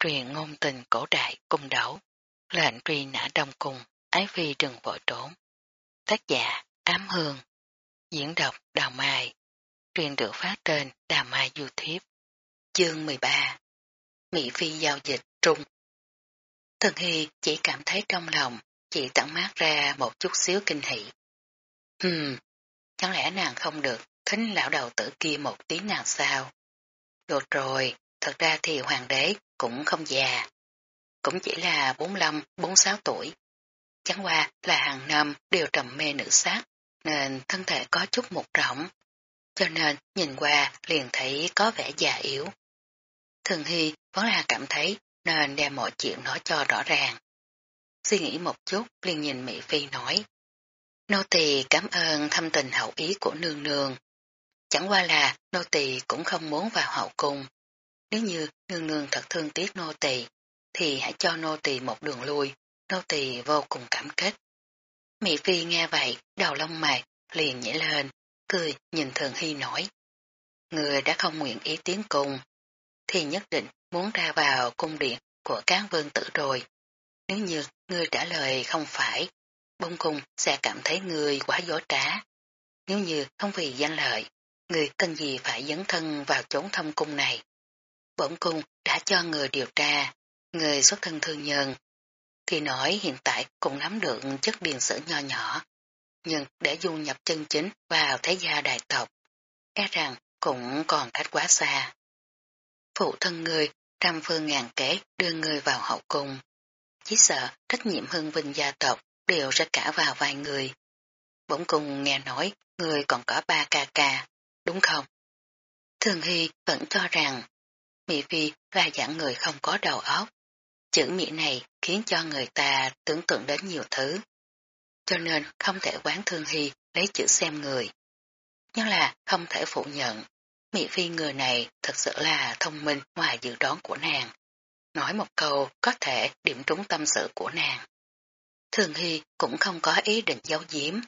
truyền ngôn tình cổ đại cung đấu, lệnh truy nã đông cung, ái phi đừng vội trốn. Tác giả Ám Hương, diễn đọc Đào Mai, truyền được phát trên Đào Mai YouTube. Chương 13 Mỹ Phi giao dịch trung Thần Hy chỉ cảm thấy trong lòng, chỉ tặng mát ra một chút xíu kinh hỷ. Hừm, chẳng lẽ nàng không được thính lão đầu tử kia một tiếng nào sao? Được rồi, thật ra thì hoàng đế cũng không già. Cũng chỉ là 45-46 tuổi. Chẳng qua là hàng năm đều trầm mê nữ sắc, nên thân thể có chút mục rỗng. Cho nên nhìn qua liền thấy có vẻ già yếu. Thường Hy vẫn là cảm thấy nên đem mọi chuyện nói cho rõ ràng. Suy nghĩ một chút liền nhìn Mỹ Phi nói. Nô tỳ cảm ơn thâm tình hậu ý của nương nương. Chẳng qua là nô tỳ cũng không muốn vào hậu cung. Nếu như nương nương thật thương tiếc nô tỳ, thì hãy cho nô tỳ một đường lui, nô tỳ vô cùng cảm kích. Mỹ Phi nghe vậy, đầu lông mày, liền nhảy lên, cười nhìn Thường Hy nói. Người đã không nguyện ý tiến cung, thì nhất định muốn ra vào cung điện của cán vương tử rồi. Nếu như ngươi trả lời không phải, bông cung sẽ cảm thấy ngươi quá dối trá. Nếu như không vì danh lợi, người cần gì phải dấn thân vào chốn thâm cung này. Bổn cung đã cho người điều tra, người xuất thân thương nhân, thì nói hiện tại cũng nắm được chất điền sử nho nhỏ, nhưng để du nhập chân chính vào thế gia đại tộc, e rằng cũng còn cách quá xa. Phụ thân người trăm phương ngàn kế đưa người vào hậu cung, chỉ sợ trách nhiệm hưng vinh gia tộc đều sẽ cả vào vài người. Bỗng cùng nghe nói người còn có ba ca ca, đúng không? Thường Hy vẫn cho rằng Mỹ Phi và dạng người không có đầu óc. Chữ Mỹ này khiến cho người ta tưởng tượng đến nhiều thứ. Cho nên không thể quán Thương Hy lấy chữ xem người. Nhưng là không thể phủ nhận. Mỹ Phi người này thật sự là thông minh ngoài dự đoán của nàng. Nói một câu có thể điểm trúng tâm sự của nàng. Thường Hy cũng không có ý định giấu giếm.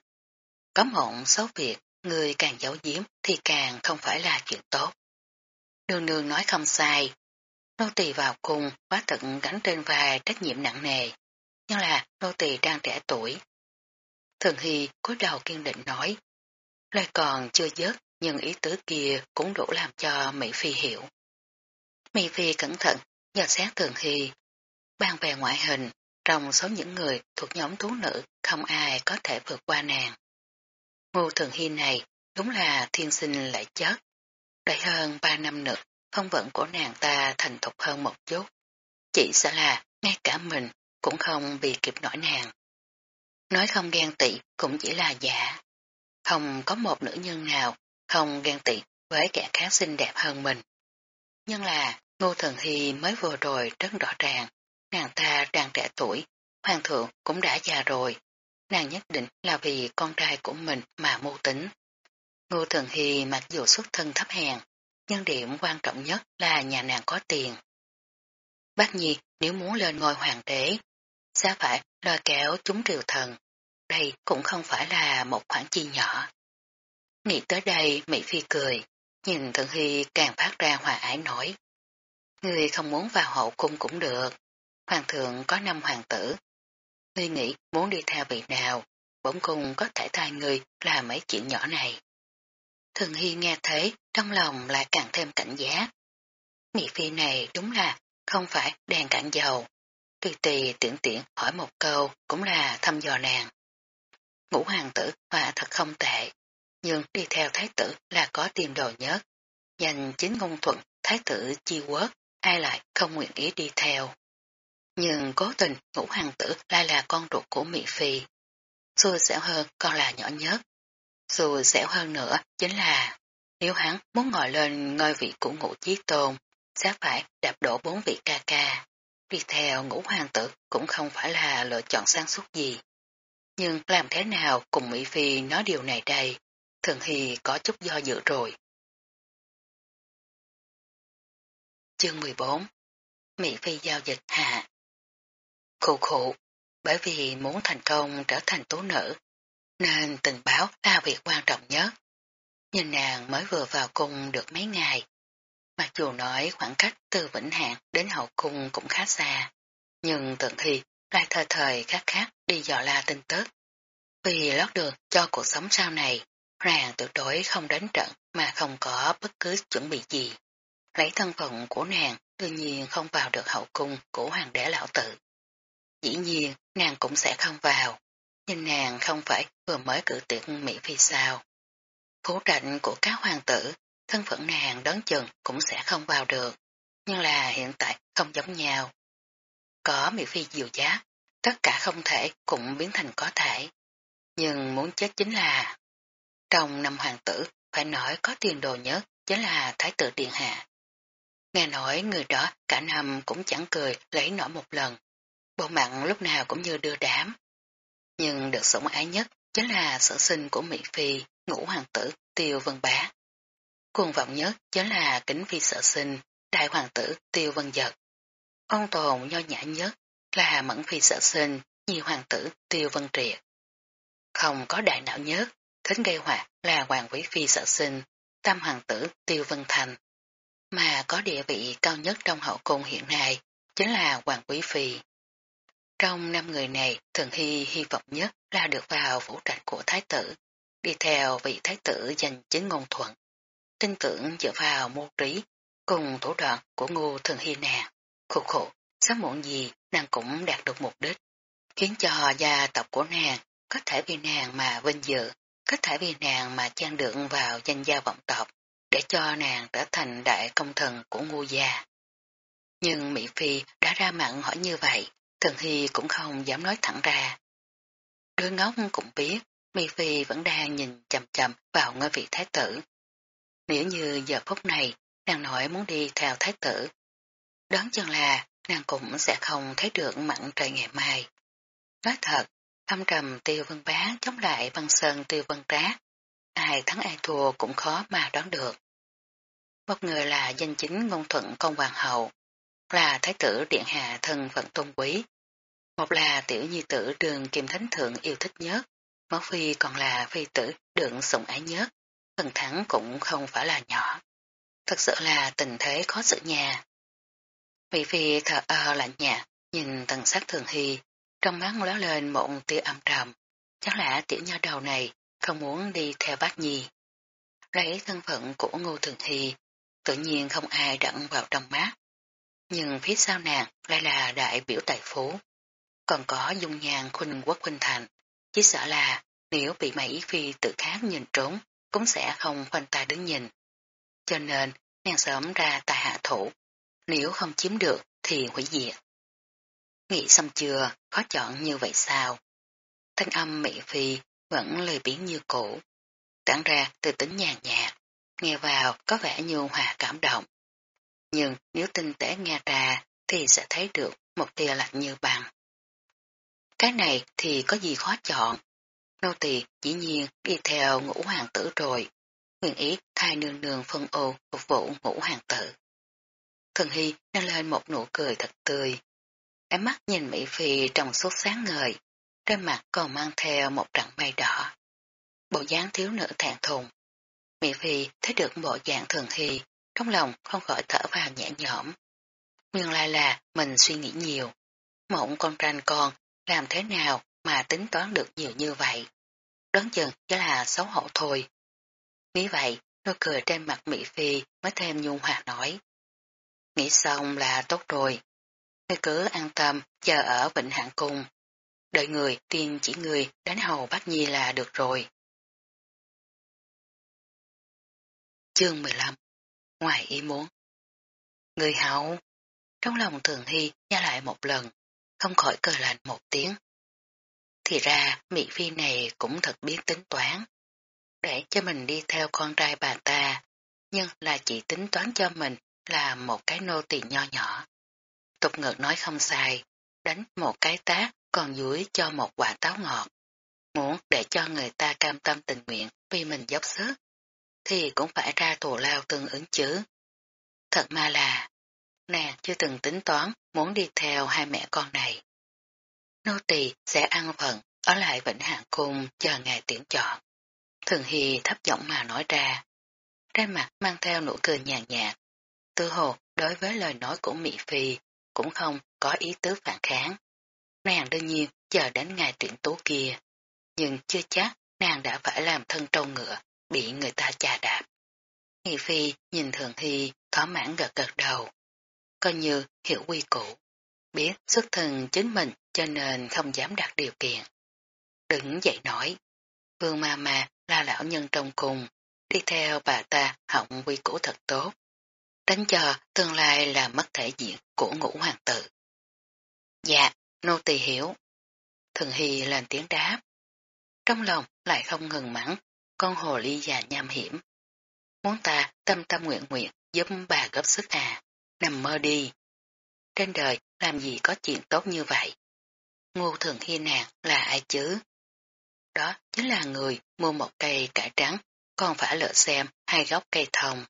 Có một số việc, người càng giấu giếm thì càng không phải là chuyện tốt. Nương nương nói không sai. Nô tỳ vào cùng quá tận gánh trên vai trách nhiệm nặng nề. Nhưng là nô tỳ đang trẻ tuổi. Thường Hy cúi đầu kiên định nói. Lời còn chưa dứt nhưng ý tứ kia cũng đủ làm cho Mỹ Phi hiểu. Mỹ Phi cẩn thận nhờ xét Thường Hy. Ban về ngoại hình, trong số những người thuộc nhóm thú nữ không ai có thể vượt qua nàng. Ngô Thường Hy này đúng là thiên sinh lại chết. Đợi hơn ba năm nữa, phong vận của nàng ta thành thục hơn một chút. Chỉ sẽ là, ngay cả mình cũng không bị kịp nổi nàng. Nói không ghen tị cũng chỉ là giả. Không có một nữ nhân nào không ghen tị với kẻ khác xinh đẹp hơn mình. Nhưng là, Ngô Thần Hy mới vừa rồi rất rõ ràng, nàng ta đang trẻ tuổi, hoàng thượng cũng đã già rồi, nàng nhất định là vì con trai của mình mà mưu tính. Ngô Thường Hy mặc dù xuất thân thấp hèn, nhưng điểm quan trọng nhất là nhà nàng có tiền. Bác Nhi nếu muốn lên ngôi hoàng đế, sẽ phải lo kéo chúng triều thần. Đây cũng không phải là một khoản chi nhỏ. Nghĩ tới đây Mỹ Phi cười, nhìn Thường Hy càng phát ra hòa ái nổi. Người không muốn vào hậu cung cũng được. Hoàng thượng có năm hoàng tử. Ngươi nghĩ muốn đi theo vị nào, bổn cung có thể thay người làm mấy chuyện nhỏ này. Thường Hy nghe thấy, trong lòng lại càng thêm cảnh giác. Nghị phi này đúng là không phải đèn cạn dầu. Tùy tì tiện tiện hỏi một câu cũng là thăm dò nàng. Ngũ hoàng tử hòa thật không tệ, nhưng đi theo thái tử là có tiền đồ nhất. Dành chính ngôn thuận thái tử chi quốc, ai lại không nguyện ý đi theo. Nhưng cố tình ngũ hoàng tử lại là con ruột của Mỹ Phi. Xui xẻo hơn còn là nhỏ nhất, Xui xẻo hơn nữa chính là nếu hắn muốn ngồi lên ngôi vị của ngũ chí tôn, sẽ phải đạp đổ bốn vị ca ca. Đi theo ngũ hoàng tử cũng không phải là lựa chọn sáng suốt gì. Nhưng làm thế nào cùng Mỹ Phi nói điều này đây, Thường thì có chút do dự rồi. Chương 14 Mỹ Phi giao dịch hạ khụ khụ bởi vì muốn thành công trở thành tố nữ, nên tình báo là việc quan trọng nhất. Nhìn nàng mới vừa vào cung được mấy ngày, Mặc dù nói khoảng cách từ Vĩnh Hạng đến Hậu Cung cũng khá xa, nhưng tượng thi lại thời thời khác khác đi dò la tin tức. Vì lót đường cho cuộc sống sau này, nàng tuyệt đối không đánh trận mà không có bất cứ chuẩn bị gì. Lấy thân phận của nàng đương nhiên không vào được hậu cung của hoàng đế lão tử. Dĩ nhiên nàng cũng sẽ không vào, nhưng nàng không phải vừa mới cử tuyệt Mỹ Phi sao. Phú trạch của các hoàng tử, thân phận nàng đón chừng cũng sẽ không vào được, nhưng là hiện tại không giống nhau. Có Mỹ Phi dìu giá, tất cả không thể cũng biến thành có thể. Nhưng muốn chết chính là trong năm hoàng tử phải nói có tiền đồ nhất chính là Thái tử Điện Hạ. Nghe nói người đó cả năm cũng chẳng cười lấy nổi một lần, bộ mặn lúc nào cũng như đưa đám. Nhưng được sủng ái nhất chính là sở sinh của Mỹ Phi, ngũ hoàng tử Tiêu Vân Bá. Cuồng vọng nhất chính là kính phi sở sinh, đại hoàng tử Tiêu Vân Giật. Ông tồn nho nhã nhất là mẫn phi sở sinh, nhi hoàng tử Tiêu Vân Triệt. Không có đại não nhất, thính gây họa là hoàng quý phi sở sinh, tam hoàng tử Tiêu Vân Thành. Mà có địa vị cao nhất trong hậu cung hiện nay chính là hoàng quý phi. Trong năm người này, Thường Hy hy vọng nhất là được vào vũ trạch của thái tử, đi theo vị thái tử giành chính ngôn thuận. Tin tưởng dựa vào mô trí cùng thủ đoạn của ngô Thường Hy nàng. Khổ khổ, sớm muộn gì nàng cũng đạt được mục đích, khiến cho gia tộc của nàng có thể vì nàng mà vinh dự, có thể vì nàng mà trang được vào danh gia vọng tộc, để cho nàng trở thành đại công thần của ngô gia. Nhưng Mỹ Phi đã ra mặn hỏi như vậy, Thần Hy cũng không dám nói thẳng ra. Đứa ngốc cũng biết, Mi Phi vẫn đang nhìn chầm chầm vào ngôi vị thái tử. Nếu như giờ phút này, nàng nội muốn đi theo thái tử, đoán chừng là nàng cũng sẽ không thấy được mặn trời ngày mai. Nói thật, âm trầm tiêu vân bá chống lại văn sơn tiêu vân trác. Ai thắng ai thua cũng khó mà đoán được. Một người là danh chính ngôn thuận công hoàng hậu, là thái tử điện hạ thân phận tôn quý. Một là tiểu nhi tử đường kim thánh thượng yêu thích nhất, Mẫu phi còn là phi tử đường sủng ái nhất, phần thắng cũng không phải là nhỏ. Thật sự là tình thế khó xử nhà. Vị phi thở ơ lạnh nhạt, nhìn tầng sắc thường hy, trong mắt ló lên một tia âm trầm. Chắc là tiểu nha đầu này không muốn đi theo bác nhi. Lấy thân phận của ngô thường hy, tự nhiên không ai đặng vào trong mắt. Nhưng phía sau nàng lại là đại biểu tài phú. Còn có dung nhàn khuynh quốc khuynh thành. Chỉ sợ là nếu bị mấy phi tự khác nhìn trốn, cũng sẽ không khoanh tay đứng nhìn. Cho nên, nàng sớm ra tài hạ thủ. Nếu không chiếm được thì hủy diệt. Nghĩ xong chưa, khó chọn như vậy sao? Thanh âm mỹ phi vẫn lời biến như cũ. Tản ra từ tính nhàn nhạt, nghe vào có vẻ như hòa cảm động. Nhưng nếu tinh tế nghe ra thì sẽ thấy được một tia lạnh như bằng. Cái này thì có gì khó chọn. Nô tỳ dĩ nhiên đi theo ngũ hoàng tử rồi. Nguyện ý thay nương nương phân ô phục vụ ngũ hoàng tử. Thần Hy nâng lên một nụ cười thật tươi. Ánh mắt nhìn Mỹ Phi trong suốt sáng ngời, trên mặt còn mang theo một trận mây đỏ. Bộ dáng thiếu nữ thẹn thùng. Mỹ Phi thấy được bộ dạng Thường Hy, trong lòng không khỏi thở vào nhẹ nhõm. Nguyên lai là mình suy nghĩ nhiều. Mộng con tranh con làm thế nào mà tính toán được nhiều như vậy. Đoán chừng chỉ là xấu hổ thôi. Nghĩ vậy, nụ cười trên mặt Mỹ Phi mới thêm nhung hòa nói. Nghĩ xong là tốt rồi. Ngươi cứ an tâm chờ ở Vịnh Hạng Cung. Đợi người tiên chỉ người đánh hầu bác nhi là được rồi. Chương 15 Ngoài ý muốn Người hậu Trong lòng thường hy nhá lại một lần không khỏi cười lạnh một tiếng. Thì ra Mỹ Phi này cũng thật biết tính toán. Để cho mình đi theo con trai bà ta, nhưng là chỉ tính toán cho mình là một cái nô tỳ nho nhỏ. Tục ngược nói không sai, đánh một cái tác còn dưới cho một quả táo ngọt. Muốn để cho người ta cam tâm tình nguyện vì mình dốc sức, thì cũng phải ra tù lao tương ứng chứ. Thật mà là, nàng chưa từng tính toán muốn đi theo hai mẹ con này. Nô tỳ sẽ ăn phận, ở lại Vĩnh Hạng Cung chờ ngày tuyển chọn. Thường Hy thấp giọng mà nói ra. ra mặt mang theo nụ cười nhàn nhạt. tư hồ đối với lời nói của Mỹ Phi cũng không có ý tứ phản kháng. Nàng đương nhiên chờ đến ngày tuyển tố kia, nhưng chưa chắc nàng đã phải làm thân trâu ngựa, bị người ta chà đạp. Nghị Phi nhìn Thường Hy thỏa mãn gật gật đầu, coi như hiểu quy củ, biết xuất thân chính mình cho nên không dám đặt điều kiện. Đứng dậy nói, Vương Ma Ma là lão nhân trong cùng, đi theo bà ta hỏng quy củ thật tốt, đánh cho tương lai là mất thể diện của ngũ hoàng tử. Dạ, nô tỳ hiểu. Thường Hy lên tiếng đáp. Trong lòng lại không ngừng mắng, con hồ ly già nham hiểm. Muốn ta tâm tâm nguyện nguyện giúp bà góp sức à, nằm mơ đi. Trên đời làm gì có chuyện tốt như vậy? Ngô Thường hi nàng là ai chứ? Đó chính là người mua một cây cải trắng, còn phải lựa xem hai gốc cây thông.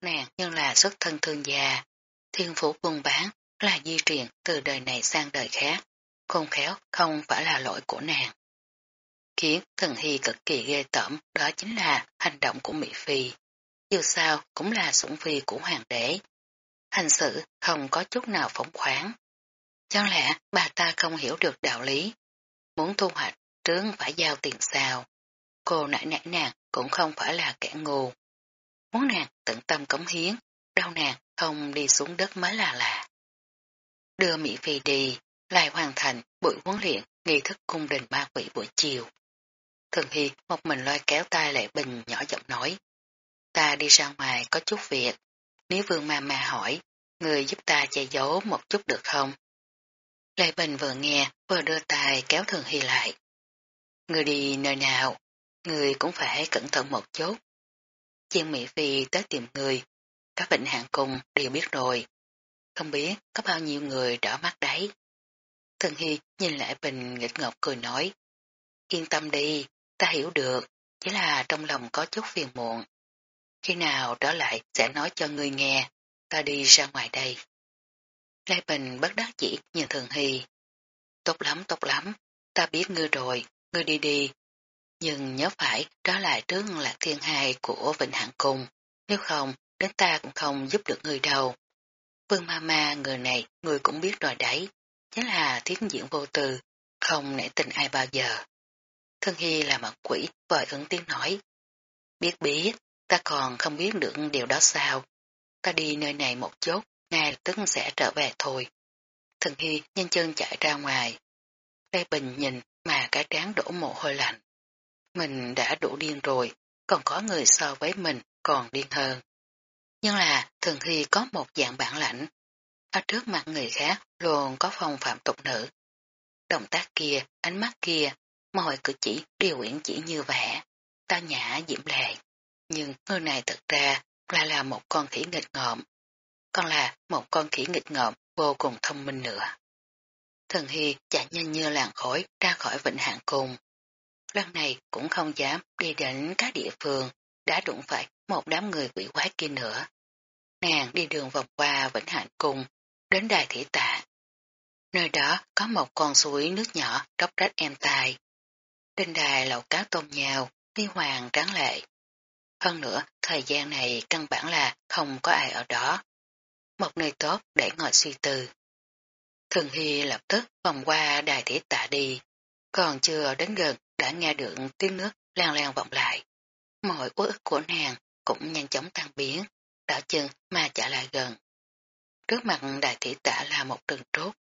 Nàng nhưng là xuất thân thương gia, thiên phủ buôn bán là di truyền từ đời này sang đời khác, không khéo không phải là lỗi của nàng. Khiến thần hy cực kỳ ghê tởm đó chính là hành động của Mỹ Phi. Dù sao cũng là sủng phi của hoàng đế. Hành xử không có chút nào phóng khoáng. Chẳng lẽ bà ta không hiểu được đạo lý? Muốn thu hoạch trướng phải giao tiền sao? Cô nãy nãy nàng cũng không phải là kẻ ngu. Muốn nàng tận tâm cống hiến, đau nàng không đi xuống đất mới là lạ. Đưa Mỹ Phi đi, lại hoàn thành buổi huấn luyện nghi thức cung đình ba quỷ buổi chiều. Thường Hy một mình loa kéo tay Lệ Bình nhỏ giọng nói. Ta đi ra ngoài có chút việc, nếu vương ma ma hỏi, người giúp ta che giấu một chút được không? Lệ Bình vừa nghe, vừa đưa tay kéo Thường Hy lại. Người đi nơi nào, người cũng phải cẩn thận một chút. Chiên Mỹ Phi tới tìm người, các bệnh hạng cùng đều biết rồi. Không biết có bao nhiêu người đỏ mắt đấy. Thường Hy nhìn lại Bình nghịch ngọc cười nói. Yên tâm đi, ta hiểu được, chỉ là trong lòng có chút phiền muộn. Khi nào trở lại sẽ nói cho ngươi nghe, ta đi ra ngoài đây. Lê Bình bất đắc chỉ nhìn Thường Hy. Tốt lắm, tốt lắm, ta biết ngươi rồi, ngươi đi đi. Nhưng nhớ phải trở lại trước lạc thiên hai của Vịnh Hạng Cung, nếu không, đến ta cũng không giúp được ngươi đâu. Vương ma ma người này người cũng biết rồi đấy, chính là thiến diễn vô tư, không nể tình ai bao giờ. Thân Hy là mặt quỷ, vội ứng tiếng nói. Biết biết, ta còn không biết được điều đó sao. Ta đi nơi này một chút, ngay tức sẽ trở về thôi. Thần Hy nhanh chân chạy ra ngoài. Lê Bình nhìn mà cả trán đổ mồ hôi lạnh. Mình đã đủ điên rồi, còn có người so với mình còn điên hơn. Nhưng là Thần Hy có một dạng bản lãnh. Ở trước mặt người khác luôn có phong phạm tục nữ. Động tác kia, ánh mắt kia, mọi cử chỉ đều uyển chỉ như vẻ, ta nhã diễm lệ. Nhưng người này thật ra là là một con khỉ nghịch ngợm. Còn là một con khỉ nghịch ngợm vô cùng thông minh nữa. Thần Hy chạy nhanh như làng khói ra khỏi vịnh hạng cùng. Lần này cũng không dám đi đến các địa phương đã đụng phải một đám người quỷ quái kia nữa. Nàng đi đường vòng qua vĩnh hạng cùng đến đài thủy tạ. Nơi đó có một con suối nước nhỏ róc rách em tài. Trên đài lầu cá tôm nhào, đi hoàng tráng lệ. Hơn nữa, thời gian này căn bản là không có ai ở đó. Một nơi tốt để ngồi suy tư. Thường Hy lập tức vòng qua đài thủy tạ đi, còn chưa đến gần đã nghe được tiếng nước lan lan vọng lại. Mọi uất ức của nàng cũng nhanh chóng tan biến, đảo chân mà trả lại gần. Trước mặt đại thủy tạ là một rừng trúc.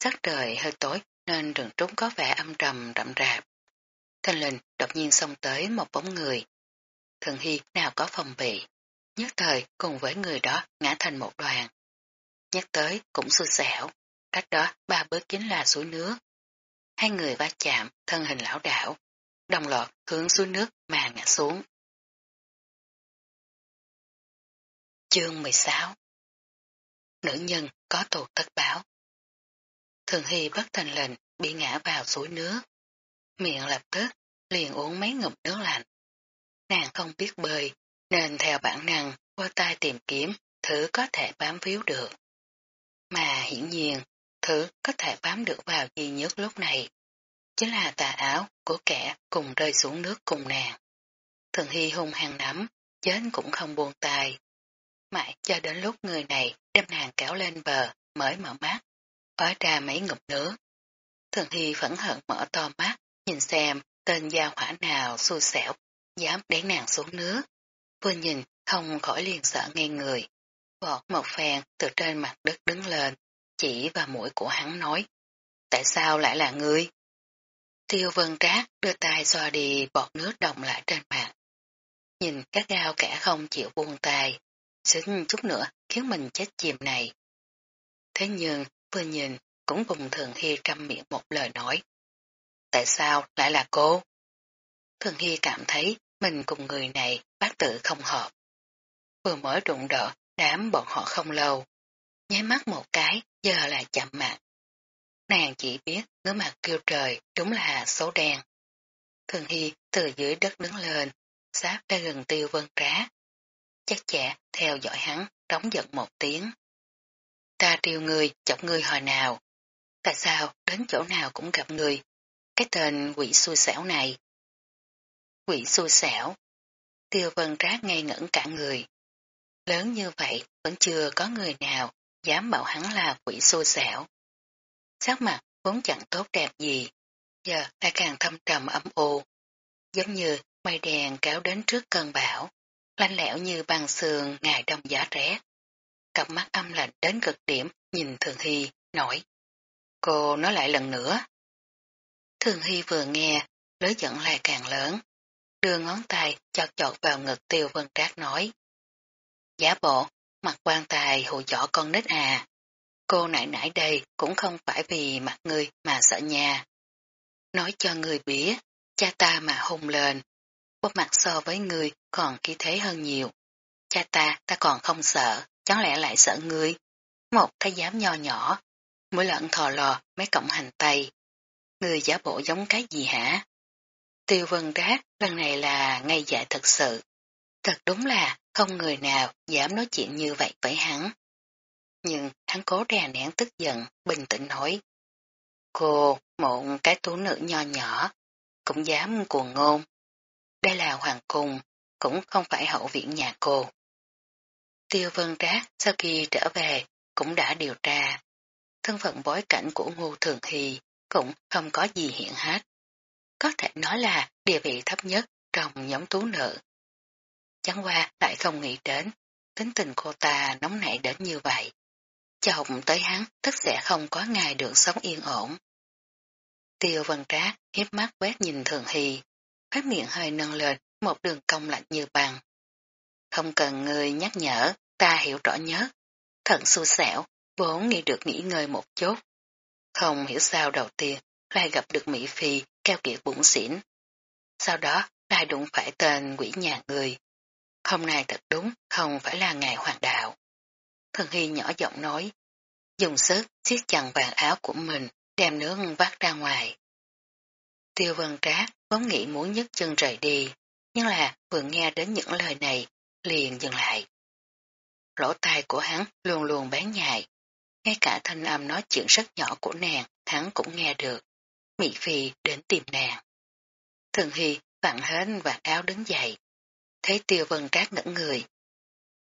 Sắc trời hơi tối nên rừng trúc có vẻ âm trầm rậm rạp. Thanh linh đột nhiên xông tới một bóng người. Thường Hy nào có phòng bị, nhất thời cùng với người đó ngã thành một đoàn. Nhắc tới cũng xui xẻo, cách đó ba bước chính là suối nước. Hai người va chạm, thân hình lão đảo, đồng loạt hướng suối nước mà ngã xuống. Chương 16 Nữ nhân có tù tất báo Thường Hy bất thành lệnh bị ngã vào suối nước. Miệng lập tức liền uống mấy ngụm nước lạnh. Nàng không biết bơi nên theo bản năng qua tay tìm kiếm thứ có thể bám víu được. Mà hiển nhiên thứ có thể bám được vào duy nhất lúc này chính là tà áo của kẻ cùng rơi xuống nước cùng nàng. Thường Hy hung hăng nắm, chết cũng không buông tay. mãi cho đến lúc người này đem nàng kéo lên bờ mới mở mắt, ói ra mấy ngụm nước. Thường Hy phẫn hận mở to mắt, nhìn xem tên gia hỏa nào xui xẻo, dám đẩy nàng xuống nước. Vừa nhìn không khỏi liền sợ ngay người. Vọt một phen từ trên mặt đất đứng lên, chỉ vào mũi của hắn nói. Tại sao lại là ngươi? Tiêu vân trác đưa tay xoa đi bọt nước đồng lại trên mặt. Nhìn các gao cả không chịu buông tay, xin chút nữa khiến mình chết chìm này. Thế nhưng vừa nhìn cũng vùng thường khi trăm miệng một lời nói. Tại sao lại là cô? Thường hy cảm thấy mình cùng người này bác tự không hợp. Vừa mới đụng đỡ đám bọn họ không lâu. Nháy mắt một cái, giờ là chậm mặt. Nàng chỉ biết ngứa mặt kêu trời đúng là số đen. Thường Hy từ dưới đất đứng lên, sáp ra gần tiêu vân trá. Chắc chẽ theo dõi hắn, đóng giận một tiếng. Ta triều người, chọc người hồi nào. Tại sao đến chỗ nào cũng gặp người? Cái tên quỷ xui xẻo này. Quỷ xui xẻo. Tiêu vân trác ngây ngẩn cả người. Lớn như vậy vẫn chưa có người nào dám bảo hắn là quỷ xui xẻo. Sắc mặt vốn chẳng tốt đẹp gì, giờ lại càng thâm trầm âm u. Giống như mây đèn kéo đến trước cơn bão, lanh lẽo như băng sườn ngày đông giá rét. Cặp mắt âm lạnh đến cực điểm nhìn Thường Hy, nói. Cô nói lại lần nữa. Thường Hy vừa nghe, lưới giận lại càng lớn. Đưa ngón tay chọt chọt vào ngực tiêu vân trác nói. Giả bộ, mặt quan tài hù dọ con nít à. Cô nãy nãy đây cũng không phải vì mặt người mà sợ nhà. Nói cho người biết, cha ta mà hùng lên, bóp mặt so với người còn khí thế hơn nhiều. Cha ta ta còn không sợ, chẳng lẽ lại sợ người. Một thái giám nho nhỏ, mỗi lợn thò lò mấy cọng hành tây. Người giả bộ giống cái gì hả? Tiêu vân đáp, lần này là ngay dạ thật sự. Thật đúng là không người nào dám nói chuyện như vậy với hắn. Nhưng hắn cố đè nén tức giận, bình tĩnh nói. Cô, một cái tú nữ nho nhỏ, cũng dám cuồng ngôn. Đây là hoàng cung, cũng không phải hậu viện nhà cô. Tiêu vân trác sau khi trở về cũng đã điều tra. Thân phận bối cảnh của Ngô Thường Hy cũng không có gì hiện hết. Có thể nói là địa vị thấp nhất trong nhóm tú nữ. Chẳng qua lại không nghĩ đến, tính tình cô ta nóng nảy đến như vậy. Chồng tới hắn tất sẽ không có ngày được sống yên ổn. Tiêu vân trác hiếp mắt quét nhìn thường hy, phát miệng hơi nâng lên một đường cong lạnh như bằng. Không cần người nhắc nhở, ta hiểu rõ nhớ. Thận xui xẻo, vốn nghĩ được nghỉ ngơi một chút. Không hiểu sao đầu tiên lại gặp được Mỹ Phi keo kiệt bụng xỉn. Sau đó lại đụng phải tên quỷ nhà người. Hôm nay thật đúng không phải là ngày hoàng đạo. Thần Hy nhỏ giọng nói, dùng sức siết chặt vàng áo của mình, đem nước vắt ra ngoài. Tiêu vân trác vốn nghĩ muốn nhấc chân rời đi, nhưng là vừa nghe đến những lời này, liền dừng lại. Lỗ tai của hắn luôn luôn bán nhại, ngay cả thanh âm nói chuyện rất nhỏ của nàng, hắn cũng nghe được. Mỹ Phi đến tìm nàng. Thường Hy vặn hết và áo đứng dậy, thấy tiêu vân trác ngẩn người.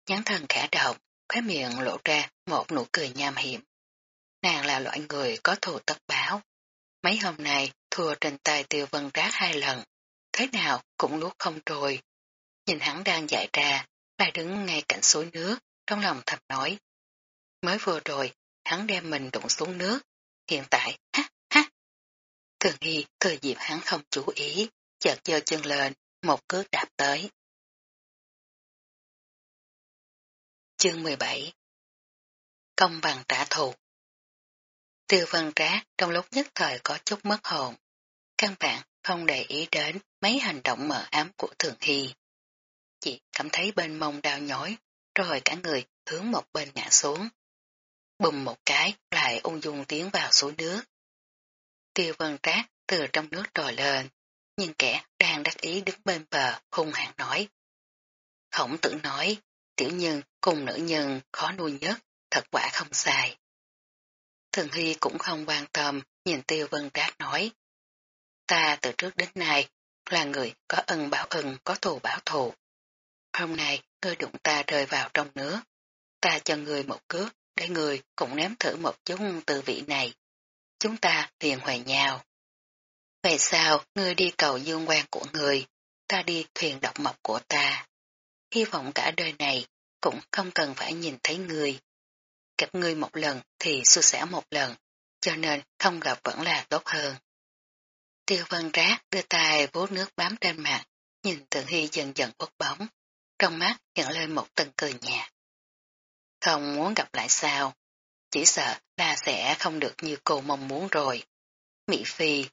Nhắn thân khả động, khóe miệng lộ ra một nụ cười nham hiểm. Nàng là loại người có thù tất báo. Mấy hôm nay thua trên tay tiêu vân rác hai lần, thế nào cũng nuốt không trôi. Nhìn hắn đang dạy ra, lại đứng ngay cạnh suối nước, trong lòng thầm nói. Mới vừa rồi, hắn đem mình đụng xuống nước, hiện tại, ha, ha. Thường Hy thời dịp hắn không chú ý, chợt giơ chân lên, một cước đạp tới. Chương 17 Công bằng trả thù Tiêu văn trác trong lúc nhất thời có chút mất hồn. Căn bản không để ý đến mấy hành động mờ ám của Thường Hy. Chỉ cảm thấy bên mông đau nhói, rồi cả người hướng một bên ngã xuống. Bùm một cái lại ung dung tiến vào suối nước. Tiêu vân trác từ trong nước trồi lên, nhưng kẻ đang đắc ý đứng bên bờ hung hãn nói. Khổng tử nói, tiểu nhân cùng nữ nhân khó nuôi nhất, thật quả không sai. Thường Hy cũng không quan tâm, nhìn Tiêu Vân Trác nói. Ta từ trước đến nay là người có ân báo ân, có thù báo thù. Hôm nay ngươi đụng ta rơi vào trong nước, ta cho người một cước, để người cũng nếm thử một chút từ vị này. Chúng ta liền hòa nhau. Về sao ngươi đi cầu dương quan của người, ta đi thuyền độc mộc của ta. Hy vọng cả đời này cũng không cần phải nhìn thấy người. Gặp ngươi một lần thì xui xẻ một lần, cho nên không gặp vẫn là tốt hơn. Tiêu vân rác đưa tay vốt nước bám trên mặt, nhìn Thượng Hy dần dần bốc bóng, trong mắt hiện lên một tầng cười nhạt. Không muốn gặp lại sao, chỉ sợ là sẽ không được như cô mong muốn rồi. Mỹ Phi,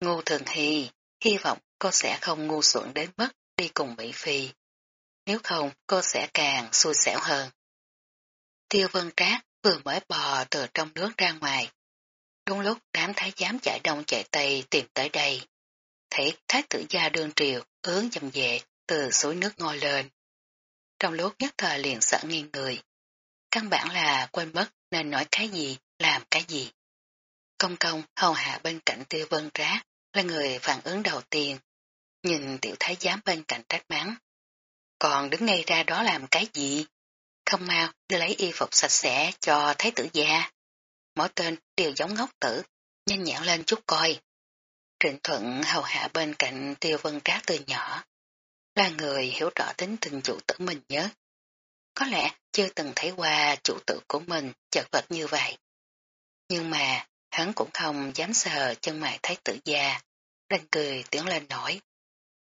ngu Thường Hy, hy vọng cô sẽ không ngu xuẩn đến mức đi cùng Mỹ Phi. Nếu không cô sẽ càng xui xẻo hơn. Tiêu vân trác vừa mới bò từ trong nước ra ngoài. Đúng lúc đám thái giám chạy đông chạy tây tìm tới đây. Thấy thái tử gia đương triều ướng dầm dệ từ suối nước ngôi lên. Trong lúc nhất thời liền sợ nghiêng người. Căn bản là quên mất nên nói cái gì, làm cái gì. Công công hầu hạ bên cạnh tiêu vân trác là người phản ứng đầu tiên. Nhìn tiểu thái giám bên cạnh trách mắng. Còn đứng ngay ra đó làm cái gì? Không mau đưa lấy y phục sạch sẽ cho thái tử gia. Mỗi tên đều giống ngốc tử, nhanh nhẹn lên chút coi. Trịnh Thuận hầu hạ bên cạnh tiêu vân trác từ nhỏ. Là người hiểu rõ tính tình chủ tử mình nhớ. Có lẽ chưa từng thấy qua chủ tử của mình chật vật như vậy. Nhưng mà hắn cũng không dám sờ chân mày thái tử gia, đang cười tiếng lên nổi.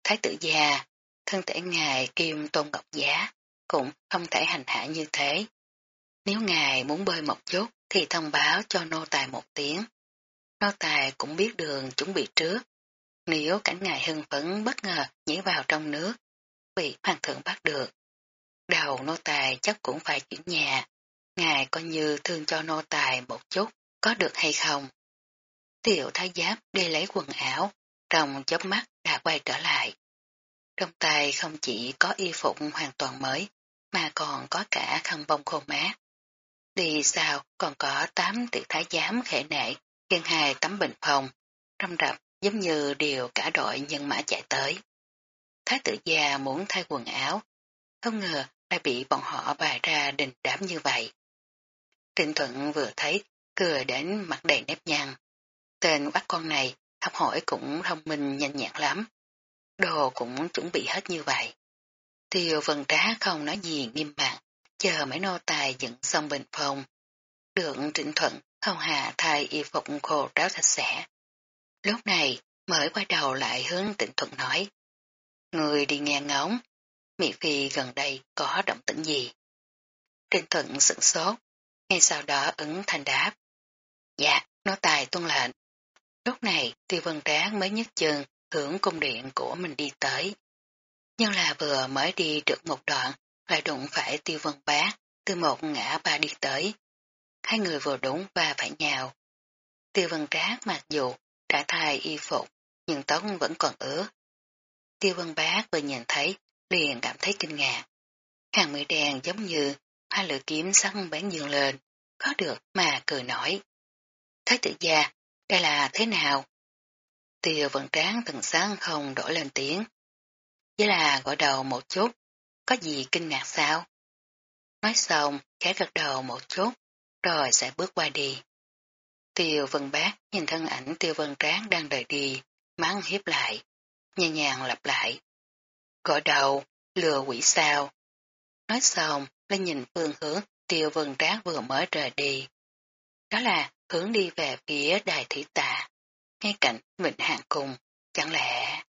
Thái tử gia, thân thể ngài kim tôn ngọc giá, cũng không thể hành hạ như thế. Nếu ngài muốn bơi một chút thì thông báo cho nô tài một tiếng. Nô tài cũng biết đường chuẩn bị trước. Nếu cảnh ngài hưng phấn bất ngờ nhảy vào trong nước, bị hoàng thượng bắt được. Đầu nô tài chắc cũng phải chuyển nhà. Ngài coi như thương cho nô tài một chút, có được hay không? Tiểu thái giáp đi lấy quần áo, trong chớp mắt đã quay trở lại. Trong tay không chỉ có y phục hoàn toàn mới, mà còn có cả khăn bông khô mát. Đi sao còn có tám tiểu thái giám khệ nệ, kiên hai tấm bình phòng, râm rập giống như điều cả đội nhân mã chạy tới. Thái tử già muốn thay quần áo, không ngờ lại bị bọn họ bài ra đình đám như vậy. Trịnh Thuận vừa thấy, cười đến mặt đầy nếp nhăn. Tên bắt con này, học hỏi cũng thông minh nhanh nhẹn lắm. Đồ cũng chuẩn bị hết như vậy. Tiêu vân trá không nói gì nghiêm mặt, chờ mấy nô tài dựng xong bình phòng. Được trịnh thuận, không hà thay y phục khô ráo sạch sẽ. Lúc này, mới quay đầu lại hướng tịnh thuận nói. Người đi nghe ngóng, Mỹ Phi gần đây có động tĩnh gì? Trịnh thuận sửng sốt, ngay sau đó ứng thành đáp. Dạ, nó tài tuân lệnh. Lúc này, tiêu vân tráng mới nhấc chân hướng cung điện của mình đi tới. Nhưng là vừa mới đi được một đoạn, lại đụng phải tiêu vân bá, từ một ngã ba đi tới. Hai người vừa đúng và phải nhào. Tiêu vân trác mặc dù đã thay y phục, nhưng tóc vẫn còn ứa. Tiêu vân bá vừa nhìn thấy, liền cảm thấy kinh ngạc. Hàng mỹ đèn giống như hai lửa kiếm săn bén dường lên, có được mà cười nổi. Thái tử gia, đây là thế nào? Tiêu vận tráng thần sáng không đổi lên tiếng. Chỉ là gọi đầu một chút, có gì kinh ngạc sao? Nói xong, khẽ gật đầu một chút, rồi sẽ bước qua đi. Tiêu vân bác nhìn thân ảnh tiêu vân tráng đang đợi đi, mắng hiếp lại, nhẹ nhàng lặp lại. Gọi đầu, lừa quỷ sao. Nói xong, lên nhìn phương hướng tiêu vân tráng vừa mới rời đi. Đó là hướng đi về phía đài thủy tà ngay cạnh Vịnh Hàng cùng chẳng lẽ...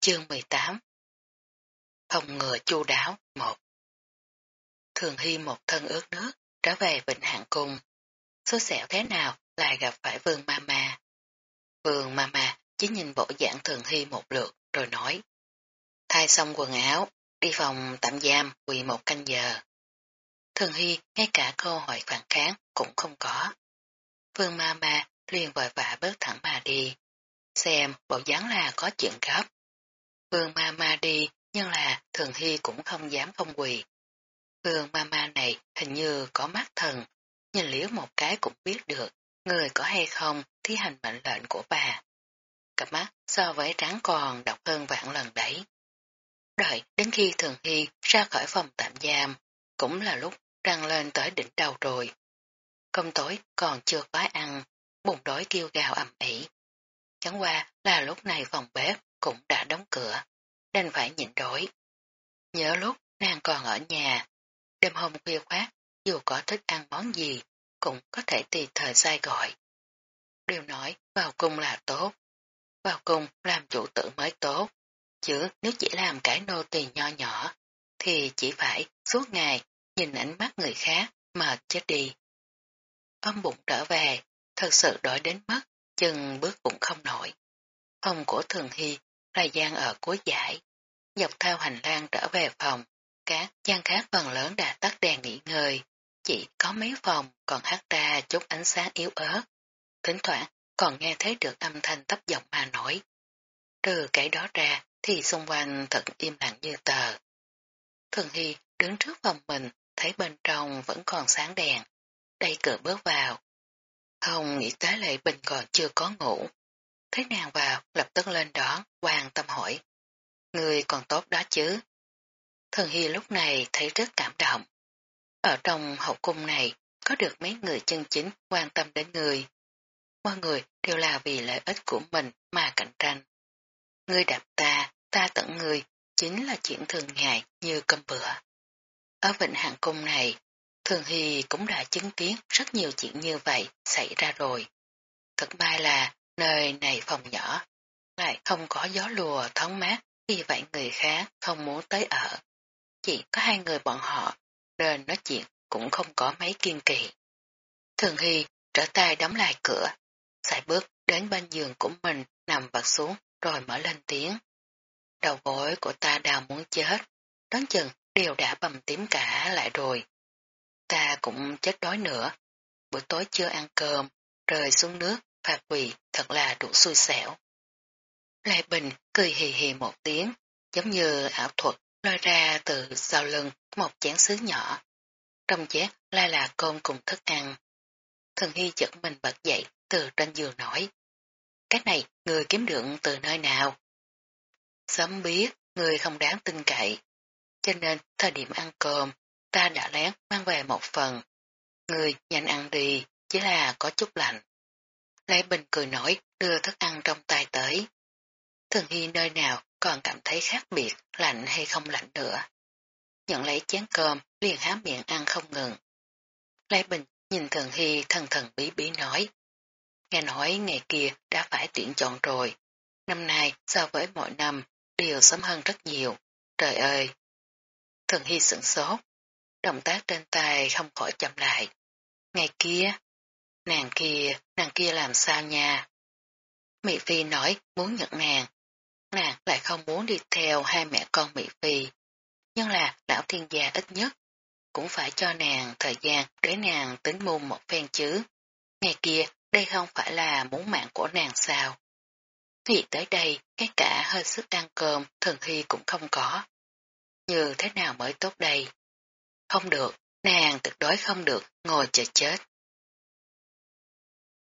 Chương 18 Phòng ngừa chu đáo 1 Thường Hy một thân ướt nước trở về Vịnh hạng Cung. Số xẻo thế nào lại gặp phải Vương Mama. Vương ma chỉ nhìn bộ dạng Thường Hy một lượt rồi nói Thay xong quần áo, đi phòng tạm giam quỳ một canh giờ. Thường Hy ngay cả câu hỏi phản kháng cũng không có. Vương ma ma liền vội vã bước thẳng mà đi. Xem bộ dáng là có chuyện gấp. Vương ma ma đi nhưng là thường hy cũng không dám không quỳ. Vương ma ma này hình như có mắt thần, nhìn liếu một cái cũng biết được người có hay không thi hành mệnh lệnh của bà. Cặp mắt so với trắng còn đọc hơn vạn lần đấy. Đợi đến khi Thường Hy ra khỏi phòng tạm giam, cũng là lúc răng lên tới đỉnh đầu rồi. Cơm tối còn chưa có ăn, bụng đói kêu gào ầm ĩ. Chẳng qua là lúc này phòng bếp cũng đã đóng cửa, nên phải nhịn đói. Nhớ lúc nàng còn ở nhà, đêm hôm khuya khoát, dù có thích ăn món gì, cũng có thể tùy thời sai gọi. Điều nói vào cung là tốt, vào cùng làm chủ tử mới tốt, chứ nếu chỉ làm cái nô tỳ nho nhỏ, thì chỉ phải suốt ngày nhìn ánh mắt người khác mà chết đi. Ông bụng trở về, thật sự đói đến mất, chân bước cũng không nổi. Phòng của Thường Hy là gian ở cuối giải, dọc theo hành lang trở về phòng, các gian khác phần lớn đã tắt đèn nghỉ ngơi, chỉ có mấy phòng còn hát ra chút ánh sáng yếu ớt. Thỉnh thoảng còn nghe thấy được âm thanh tấp giọng mà nổi. Trừ cái đó ra thì xung quanh thật im lặng như tờ. Thường Hy đứng trước phòng mình thấy bên trong vẫn còn sáng đèn. Đây cửa bước vào. Không nghĩ tới Lệ Bình còn chưa có ngủ. Thấy nàng vào lập tức lên đón, quan tâm hỏi. Người còn tốt đó chứ. Thường Hy lúc này thấy rất cảm động. Ở trong hậu cung này có được mấy người chân chính quan tâm đến người. Mọi người đều là vì lợi ích của mình mà cạnh tranh. Ngươi đạp ta, ta tận người, chính là chuyện thường ngày như cơm bữa. Ở Vịnh Hạng Cung này, Thường Hy cũng đã chứng kiến rất nhiều chuyện như vậy xảy ra rồi. Thật may là nơi này phòng nhỏ, lại không có gió lùa thoáng mát, vì vậy người khác không muốn tới ở. Chỉ có hai người bọn họ, nên nói chuyện cũng không có mấy kiên kỳ. Thường Hy trở tay đóng lại cửa, xài bước đến bên giường của mình nằm vật xuống rồi mở lên tiếng. Đầu gối của ta đau muốn chết, đoán chừng đều đã bầm tím cả lại rồi. Ta cũng chết đói nữa, buổi tối chưa ăn cơm, rơi xuống nước, phạt quỳ thật là đủ xui xẻo. Lai Bình cười hì hì một tiếng, giống như ảo thuật lôi ra từ sau lưng một chén sứ nhỏ. Trong chén lai là cơm cùng thức ăn. Thần Hy giật mình bật dậy từ trên giường nổi. Cái này người kiếm được từ nơi nào? Sớm biết người không đáng tin cậy, cho nên thời điểm ăn cơm ta đã lén mang về một phần. Người nhanh ăn đi, chỉ là có chút lạnh. Lê Bình cười nổi đưa thức ăn trong tay tới. Thường Hy nơi nào còn cảm thấy khác biệt lạnh hay không lạnh nữa. Nhận lấy chén cơm liền há miệng ăn không ngừng. Lê Bình nhìn Thường Hy thần thần bí bí nói. Nghe nói ngày kia đã phải tuyển chọn rồi. Năm nay so với mọi năm đều sớm hơn rất nhiều. Trời ơi! Thường Hy sửng sốt. Động tác trên tay không khỏi chậm lại. Ngày kia, nàng kia, nàng kia làm sao nha? Mỹ Phi nói muốn nhận nàng. Nàng lại không muốn đi theo hai mẹ con Mỹ Phi. Nhưng là lão thiên gia ít nhất, cũng phải cho nàng thời gian để nàng tính mưu một phen chứ. Ngày kia, đây không phải là muốn mạng của nàng sao. Nghĩ tới đây, cái cả hơi sức ăn cơm thường hy cũng không có. Như thế nào mới tốt đây? Không được, nàng tuyệt đối không được ngồi chờ chết.